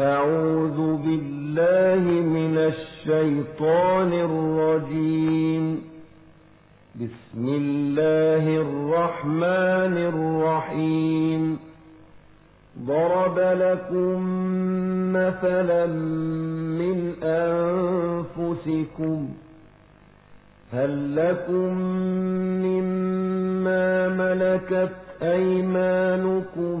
أعوذ بالله من الشيطان الرجيم. بسم الله الرحمن الرحيم. ضرب لكم مثلا من أنفسكم. هل لكم مما ملكت أيمانكم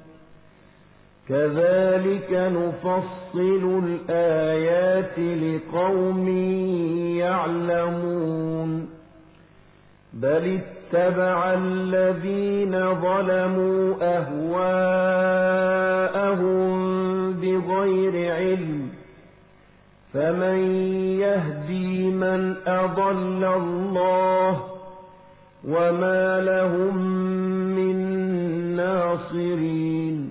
كذلك نفصل الآيات لقوم يعلمون. بل اتبع الذين ظلموا أهواءهم بغير علم. فمن يهدي من أضل الله وما لهم من ناصرين.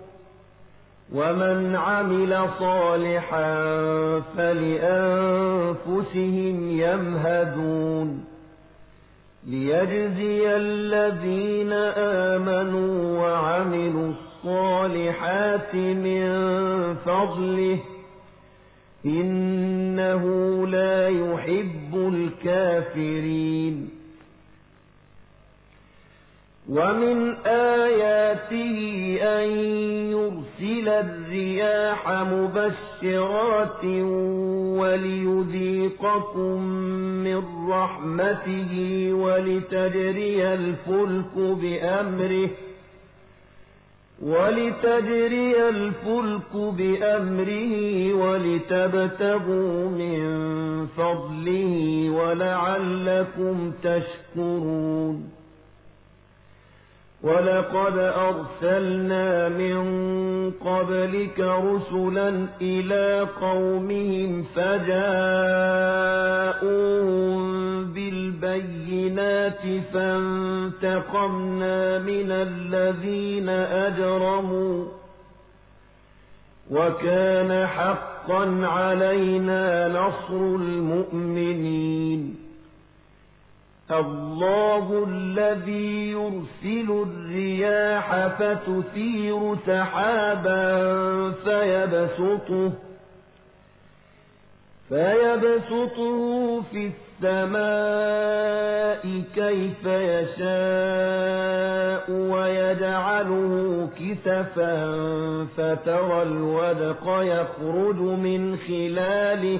ومن عمل صالحا فلأنفسهم يمهدون. ليجزي الذين آمنوا وعملوا الصالحات من فضله. إنه لا يحب الكافرين. ومن آياته أن يرسل الرياح مبشرات وليذيقكم من رحمته ولتجري الفلك بأمره ولتجري الفلك بأمره ولتبتغوا من فضله ولعلكم تشكرون ولقد أرسلنا من قبلك رسلا إلى قومهم فجاءوهم بالبينات فانتقمنا من الذين أجرموا وكان حقا علينا نصر المؤمنين الله الذي يرسل الرياح فتثير سحابا فيبسطه فيبسطه في السماء كيف يشاء ويجعله كسفا فترى الودق يخرج من خلاله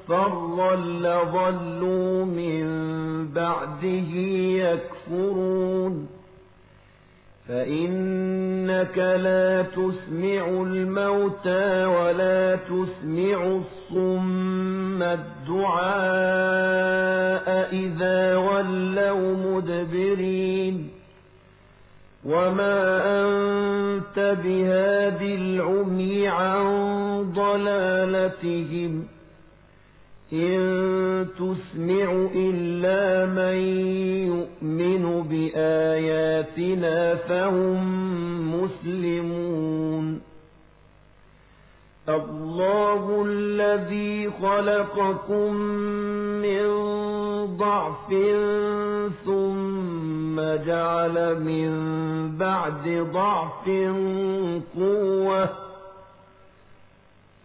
مصفرا لظلوا من بعده يكفرون فإنك لا تسمع الموتى ولا تسمع الصم الدعاء إذا ولوا مدبرين وما أنت بهاد العمي عن ضلالتهم إن تسمع إلا من يؤمن بآياتنا فهم مسلمون الله الذي خلقكم من ضعف ثم جعل من بعد ضعف قوة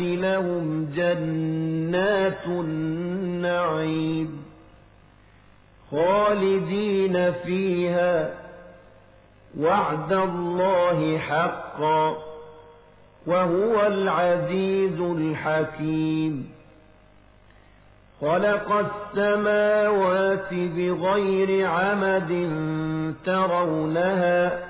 لهم جنات النعيم خالدين فيها وعد الله حقا وهو العزيز الحكيم خلق السماوات بغير عمد ترونها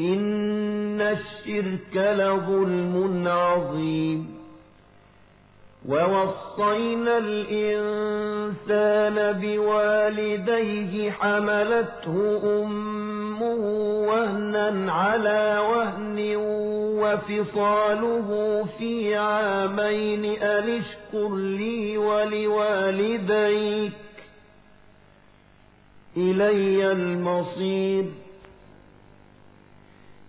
إن الشرك لظلم عظيم ووصينا الإنسان بوالديه حملته أمه وهنا على وهن وفصاله في عامين أن اشكر لي ولوالديك إلي المصير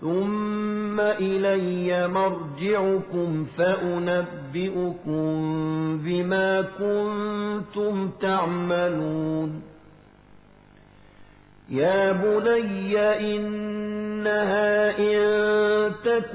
ثم إلي مرجعكم فأنبئكم بما كنتم تعملون يا بني إنها إن تك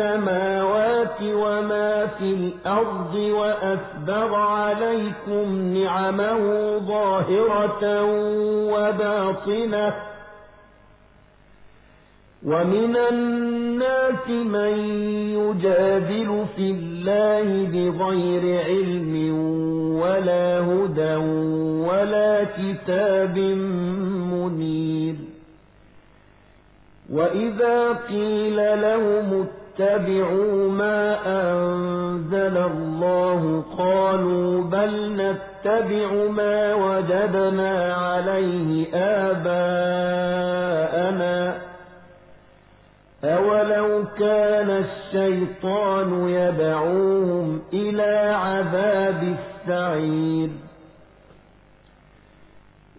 السماوات وما في الأرض وأسبر عليكم نعمه ظاهرة وباطنة ومن الناس من يجادل في الله بغير علم ولا هدى ولا كتاب منير وإذا قيل لهم اتبعوا ما أنزل الله قالوا بل نتبع ما وجدنا عليه آباءنا أولو كان الشيطان يدعوهم إلى عذاب السعير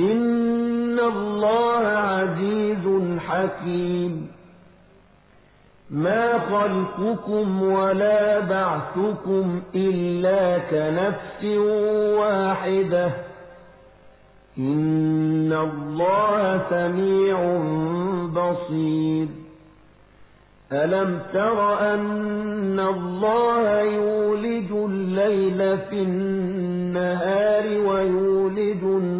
إن الله عزيز حكيم ما خلقكم ولا بعثكم إلا كنفس واحدة إن الله سميع بصير ألم تر أن الله يولج الليل في النهار ويولج النهار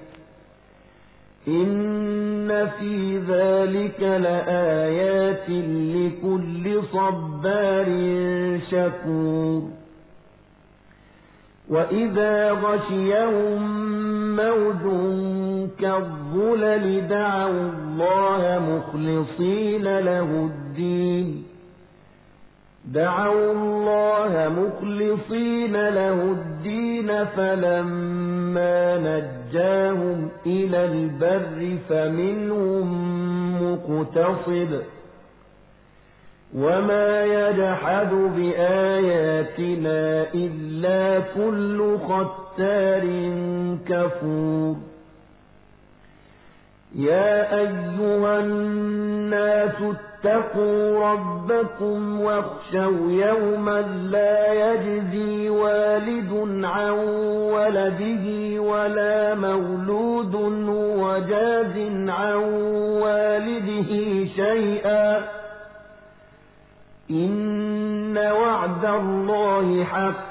إن في ذلك لآيات لكل صبار شكور وإذا غشيهم موج كالظلل دعوا الله مخلصين له الدين دعوا الله مخلصين له الدين فلما نجاهم إلى البر فمنهم مقتصد وما يجحد بآياتنا إلا كل ختار كفور. يا أيها الناس اتقوا ربكم واخشوا يوما لا يجزي والد عن ولده ولا مولود وجاز عن والده شيئا. إن وعد الله حق.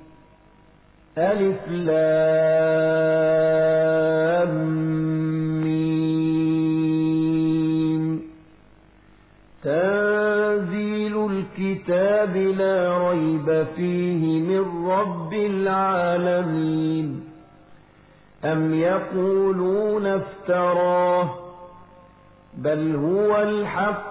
ألف لام ميم. تنزيل الكتاب لا ريب فيه من رب العالمين. أم يقولون افتراه؟ بل هو الحق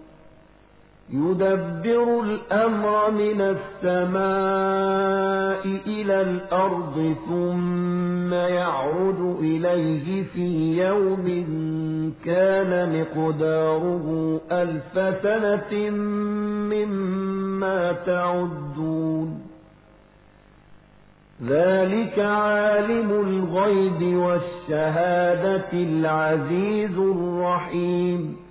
يدبر الأمر من السماء إلى الأرض ثم يعرج إليه في يوم كان مقداره ألف سنة مما تعدون. ذلك عالم الغيب والشهادة العزيز الرحيم.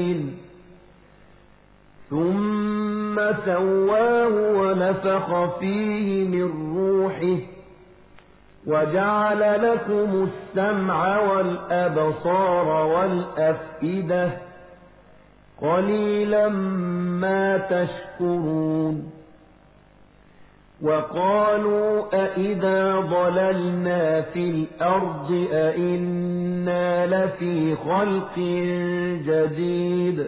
ثم سواه ونفخ فيه من روحه وجعل لكم السمع والأبصار والأفئدة قليلا ما تشكرون وقالوا أئذا ضللنا في الأرض أئنا لفي خلق جديد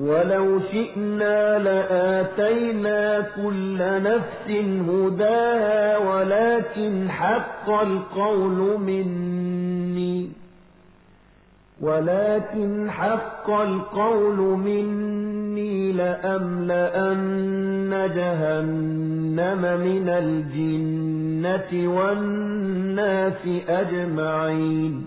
ولو شئنا لآتينا كل نفس هداها ولكن حق القول مني ولكن حق القول مني لأملأن جهنم من الجنة والناس أجمعين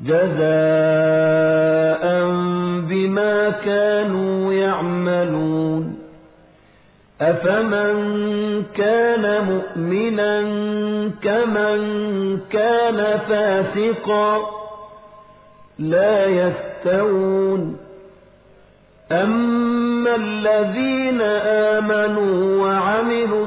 جَزَاءً بِمَا كَانُوا يَعْمَلُونَ. أَفَمَن كَانَ مُؤْمِنًا كَمَن كَانَ فَاسِقًا لَّا يَسْتَوُونَ أَمَّا الَّذِينَ آمَنُوا وَعَمِلُوا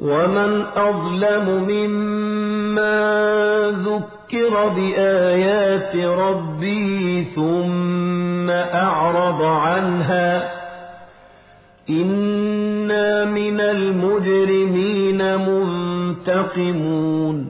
ومن أظلم ممن ذكر بآيات ربه ثم أعرض عنها إنا من المجرمين منتقمون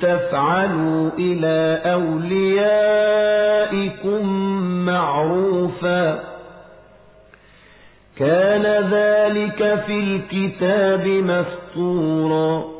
تفعلوا إلى أوليائكم معروفا. كان ذلك في الكتاب مسطورا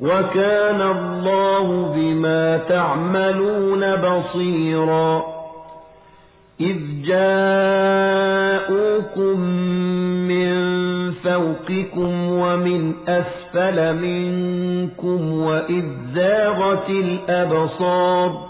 وكان الله بما تعملون بصيرا. إذ جاءوكم من فوقكم ومن أسفل منكم وإذ زاغت الأبصار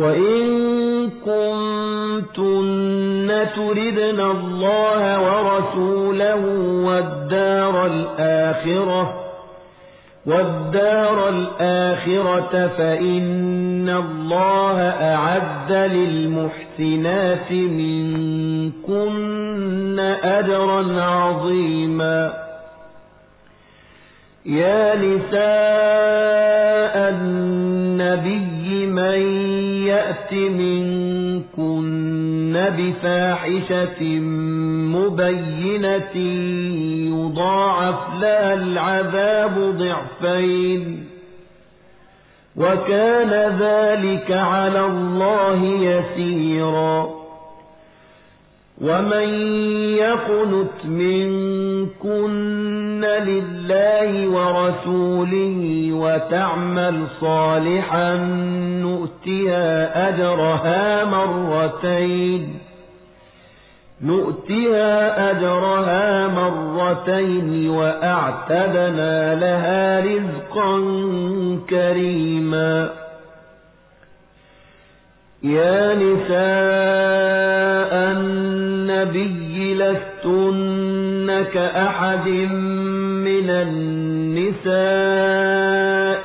وإن كنتن تردن الله ورسوله والدار الآخرة والدار الآخرة فإن الله أعد للمحسنات منكن أجرا عظيما يا نساء النبي من يأت منكن بفاحشة مبينة يضاعف لها العذاب ضعفين وكان ذلك على الله يسيرا ومن يقنت منكن لله ورسوله وتعمل صالحا نؤتها أجرها مرتين نؤتها أجرها مرتين وأعتدنا لها رزقا كريما يا نساء النبي لستن كأحد من النساء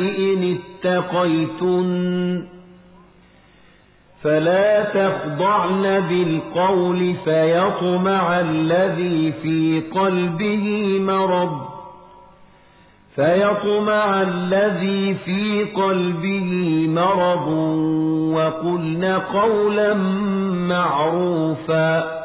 إن اتقيتن فلا تخضعن بالقول فيطمع الذي في قلبه مرض فيطمع الذي في قلبه مرض وقلن قولا معروفا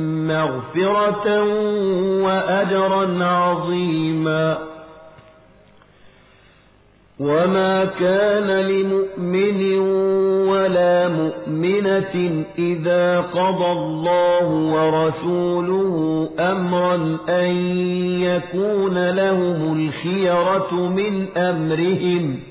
مغفرة وأجرا عظيما. وما كان لمؤمن ولا مؤمنة إذا قضى الله ورسوله أمرا أن يكون لهم الخيرة من أمرهم.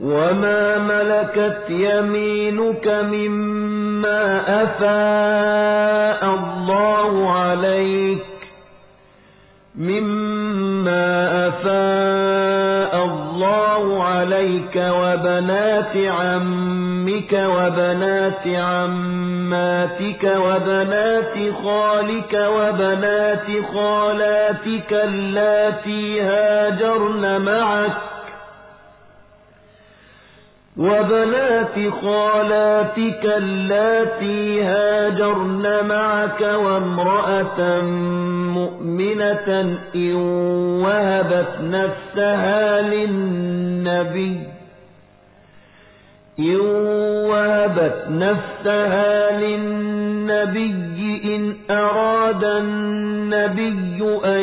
وما ملكت يمينك مما أفاء الله عليك مما أفاء الله عليك وبنات عمك وبنات عماتك وبنات خالك وبنات خالاتك اللاتي هاجرن معك وبنات خالاتك اللاتي هاجرن معك وامرأة مؤمنة إن وهبت نفسها للنبي إن وهبت نفسها للنبي إن أراد النبي أن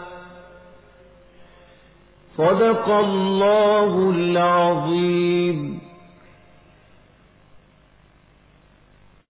صدق الله العظيم.